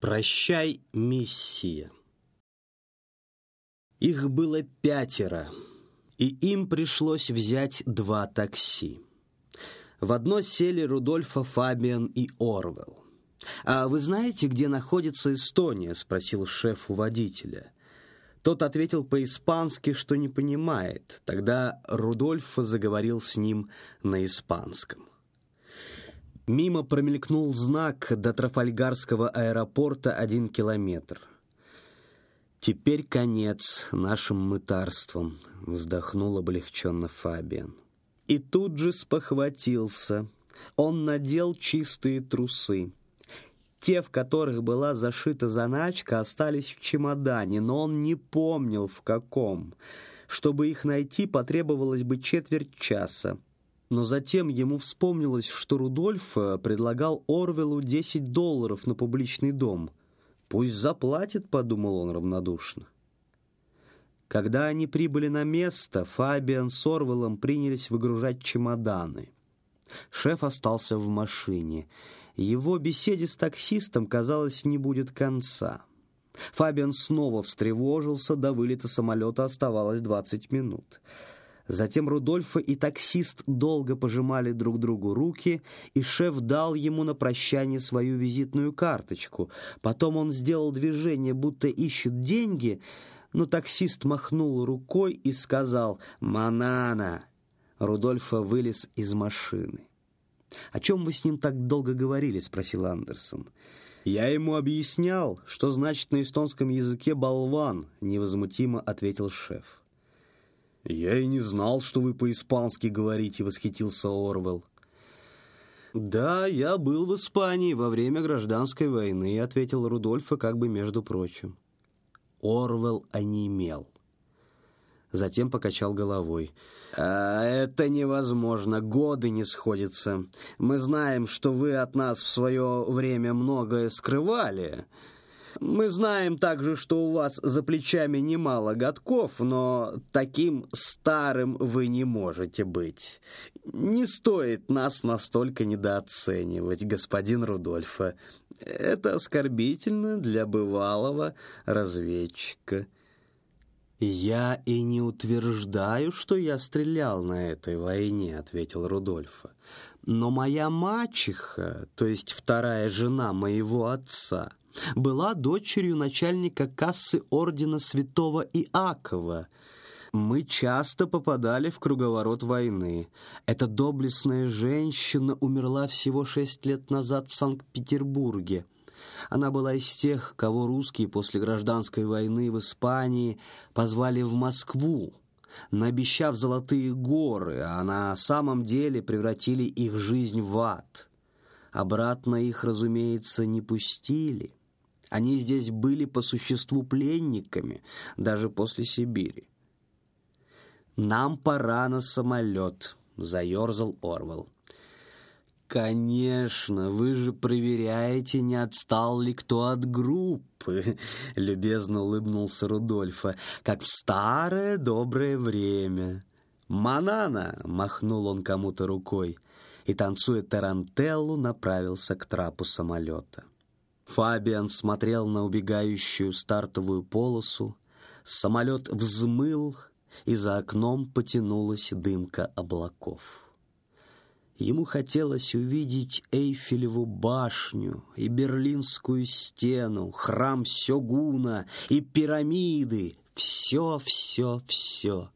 Прощай, миссия. Их было пятеро, и им пришлось взять два такси. В одно сели Рудольфа, Фабиан и Орвел. «А вы знаете, где находится Эстония?» — спросил шеф у водителя. Тот ответил по-испански, что не понимает. Тогда Рудольф заговорил с ним на испанском. Мимо промелькнул знак до Трафальгарского аэропорта один километр. «Теперь конец нашим мытарствам», — вздохнул облегченно Фабиан. И тут же спохватился. Он надел чистые трусы. Те, в которых была зашита заначка, остались в чемодане, но он не помнил, в каком. Чтобы их найти, потребовалось бы четверть часа. Но затем ему вспомнилось, что Рудольф э, предлагал Орвелу 10 долларов на публичный дом. «Пусть заплатит», — подумал он равнодушно. Когда они прибыли на место, Фабиан с Орвелом принялись выгружать чемоданы. Шеф остался в машине. Его беседе с таксистом, казалось, не будет конца. Фабиан снова встревожился, до вылета самолета оставалось 20 минут. Затем Рудольфа и таксист долго пожимали друг другу руки, и шеф дал ему на прощание свою визитную карточку. Потом он сделал движение, будто ищет деньги, но таксист махнул рукой и сказал «Манана!». Рудольфа вылез из машины. «О чем вы с ним так долго говорили?» — спросил Андерсон. «Я ему объяснял, что значит на эстонском языке «болван», — невозмутимо ответил шеф. «Я и не знал, что вы по-испански говорите», — восхитился Орвел. «Да, я был в Испании во время гражданской войны», — ответил Рудольфа как бы между прочим. Орвел онемел. Затем покачал головой. «А, «Это невозможно, годы не сходятся. Мы знаем, что вы от нас в свое время многое скрывали». Мы знаем также, что у вас за плечами немало годков, но таким старым вы не можете быть. Не стоит нас настолько недооценивать, господин Рудольфа. Это оскорбительно для бывалого разведчика». «Я и не утверждаю, что я стрелял на этой войне», — ответил Рудольфа. «Но моя мачеха, то есть вторая жена моего отца, была дочерью начальника кассы ордена святого Иакова. Мы часто попадали в круговорот войны. Эта доблестная женщина умерла всего шесть лет назад в Санкт-Петербурге. Она была из тех, кого русские после гражданской войны в Испании позвали в Москву, наобещав золотые горы, а на самом деле превратили их жизнь в ад. Обратно их, разумеется, не пустили. Они здесь были по существу пленниками, даже после Сибири. «Нам пора на самолет», — заерзал Орвел. «Конечно, вы же проверяете, не отстал ли кто от группы», — любезно улыбнулся Рудольфа, «как в старое доброе время». «Манана!» — махнул он кому-то рукой и, танцуя тарантеллу, направился к трапу самолета. Фабиан смотрел на убегающую стартовую полосу, самолет взмыл, и за окном потянулась дымка облаков. Ему хотелось увидеть Эйфелеву башню и Берлинскую стену, храм Сёгуна и пирамиды. Все, все, все.